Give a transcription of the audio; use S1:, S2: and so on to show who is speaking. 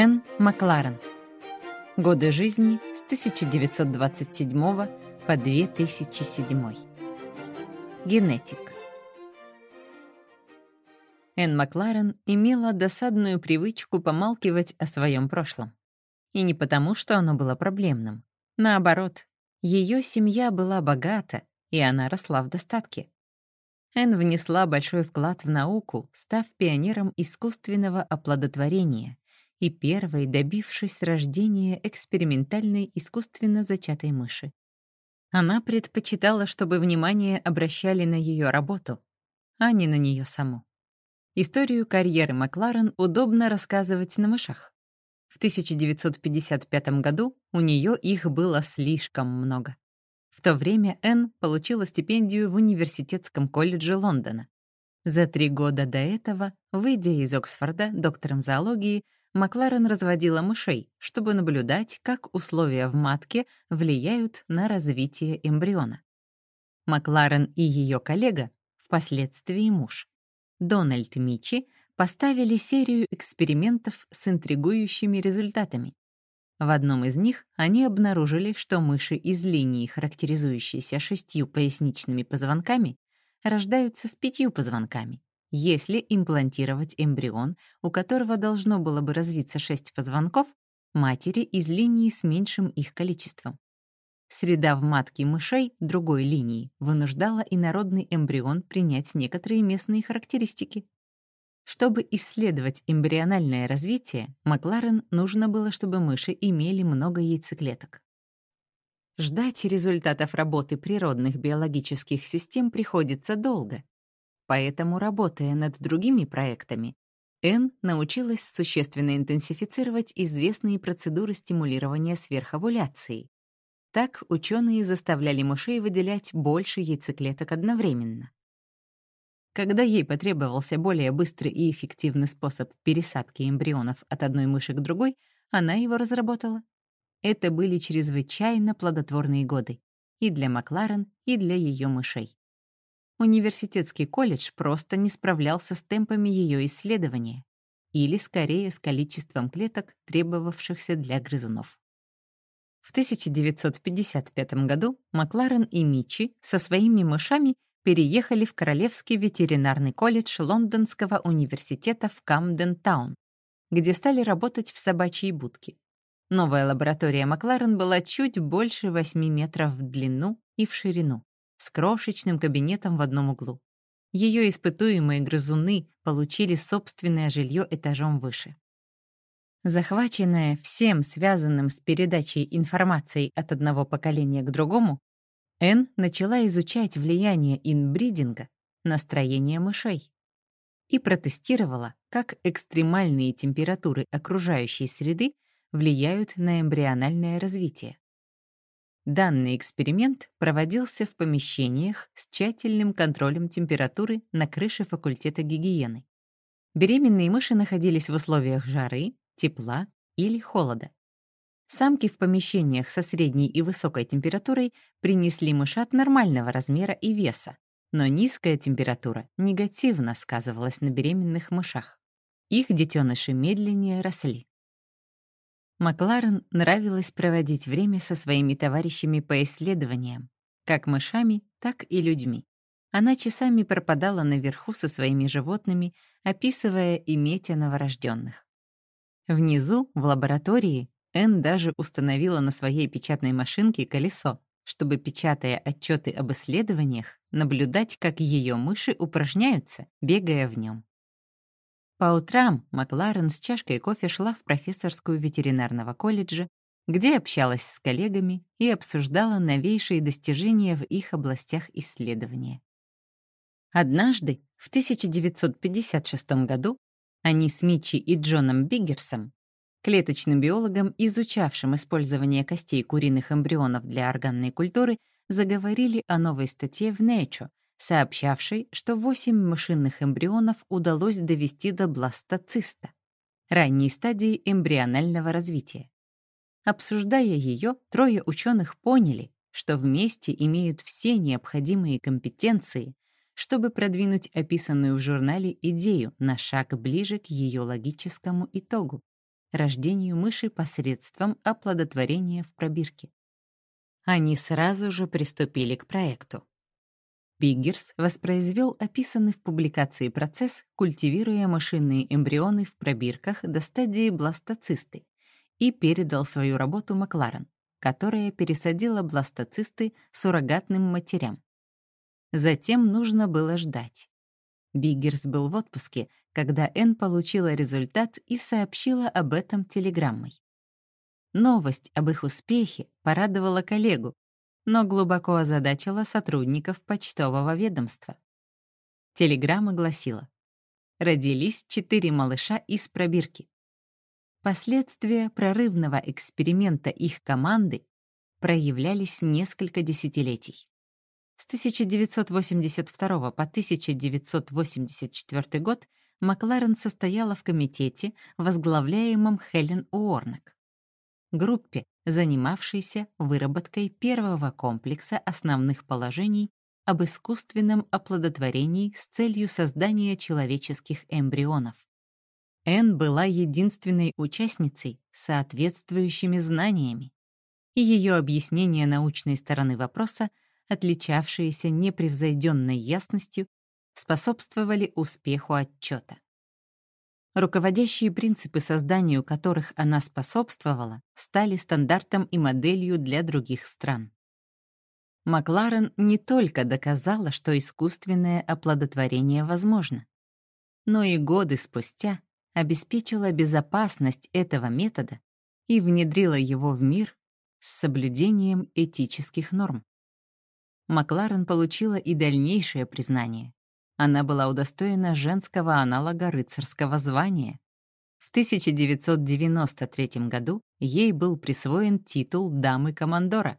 S1: Энн Макларен. Годы жизни с 1927 по 2007. Генетик. Энн Макларен имела досадную привычку помалкивать о своем прошлом. И не потому, что оно было проблемным. Наоборот, ее семья была богата, и она росла в достатке. Энн внесла большой вклад в науку, став пионером искусственного оплодотворения и первой добившись рождения экспериментальной искусственно зачатой мыши. Она предпочитала, чтобы внимание обращали на ее работу, а не на нее саму. Историю карьеры Макларен удобно рассказывать на мышах. В 1955 году у нее их было слишком много. В то время Энн получила стипендию в Университетском колледже Лондона. За три года до этого, выйдя из Оксфорда доктором зоологии, Макларен разводила мышей, чтобы наблюдать, как условия в матке влияют на развитие эмбриона. Макларен и ее коллега, впоследствии муж, Дональд Мичи, поставили серию экспериментов с интригующими результатами. В одном из них они обнаружили, что мыши из линии, характеризующейся шестью поясничными позвонками, рождаются с пятью позвонками, если имплантировать эмбрион, у которого должно было бы развиться шесть позвонков, матери из линии с меньшим их количеством. Среда в матке мышей другой линии вынуждала инородный эмбрион принять некоторые местные характеристики. Чтобы исследовать эмбриональное развитие, Макларен нужно было, чтобы мыши имели много яйцеклеток. Ждать результатов работы природных биологических систем приходится долго, Поэтому, работая над другими проектами, Энн научилась существенно интенсифицировать известные процедуры стимулирования сверховуляции. Так ученые заставляли мышей выделять больше яйцеклеток одновременно. Когда ей потребовался более быстрый и эффективный способ пересадки эмбрионов от одной мыши к другой, она его разработала. Это были чрезвычайно плодотворные годы и для Макларен, и для ее мышей университетский колледж просто не справлялся с темпами ее исследования или, скорее, с количеством клеток, требовавшихся для грызунов. В 1955 году Макларен и Мичи со своими мышами переехали в Королевский ветеринарный колледж Лондонского университета в Камден-таун, где стали работать в собачьей будке. Новая лаборатория Макларен была чуть больше 8 метров в длину и в ширину с крошечным кабинетом в одном углу. Ее испытуемые грызуны получили собственное жилье этажом выше. Захваченная всем связанным с передачей информации от одного поколения к другому, Энн начала изучать влияние инбридинга на строение мышей и протестировала, как экстремальные температуры окружающей среды влияют на эмбриональное развитие. Данный эксперимент проводился в помещениях с тщательным контролем температуры на крыше факультета гигиены. Беременные мыши находились в условиях жары, тепла или холода. Самки в помещениях со средней и высокой температурой принесли мышат нормального размера и веса, но низкая температура негативно сказывалась на беременных мышах. Их детеныши медленнее росли. Макларен нравилось проводить время со своими товарищами по исследованиям, как мышами, так и людьми. Она часами пропадала наверху со своими животными, описывая и метя новорожденных. Внизу, в лаборатории, Энн даже установила на своей печатной машинке колесо, чтобы, печатая отчеты об исследованиях, наблюдать, как ее мыши упражняются, бегая в нем. По утрам Макларен с чашкой кофе шла в профессорскую ветеринарного колледжа, где общалась с коллегами и обсуждала новейшие достижения в их областях исследования. Однажды, в 1956 году, они с Митчи и Джоном Биггерсом, клеточным биологом, изучавшим использование костей куриных эмбрионов для органной культуры, заговорили о новой статье в Nature, сообщавшей, что 8 мышиных эмбрионов удалось довести до бластоциста, ранней стадии эмбрионального развития. Обсуждая ее, трое ученых поняли, что вместе имеют все необходимые компетенции, чтобы продвинуть описанную в журнале идею на шаг ближе к ее логическому итогу. рождению мыши посредством оплодотворения в пробирке. Они сразу же приступили к проекту. Биггерс воспроизвел описанный в публикации процесс, культивируя мышиные эмбрионы в пробирках до стадии бластоцисты, и передал свою работу Макларен, которая пересадила бластоцисты суррогатным матерям. Затем нужно было ждать. Биггерс был в отпуске, когда Энн получила результат и сообщила об этом телеграммой. Новость об их успехе порадовала коллегу, но глубоко озадачила сотрудников почтового ведомства. Телеграмма гласила «Родились четыре малыша из пробирки». Последствия прорывного эксперимента их команды проявлялись несколько десятилетий. С 1982 по 1984 год Макларен состояла в комитете, возглавляемом Хелен Уорнок, группе, занимавшейся выработкой первого комплекса основных положений об искусственном оплодотворении с целью создания человеческих эмбрионов. Энн была единственной участницей с соответствующими знаниями, и ее объяснение научной стороны вопроса — отличавшиеся непревзойденной ясностью, способствовали успеху отчета. Руководящие принципы, созданию которых она способствовала, стали стандартом и моделью для других стран. Макларен не только доказала, что искусственное оплодотворение возможно, но и годы спустя обеспечила безопасность этого метода и внедрила его в мир с соблюдением этических норм. Макларен получила и дальнейшее признание. Она была удостоена женского аналога рыцарского звания. В 1993 году ей был присвоен титул дамы-командора,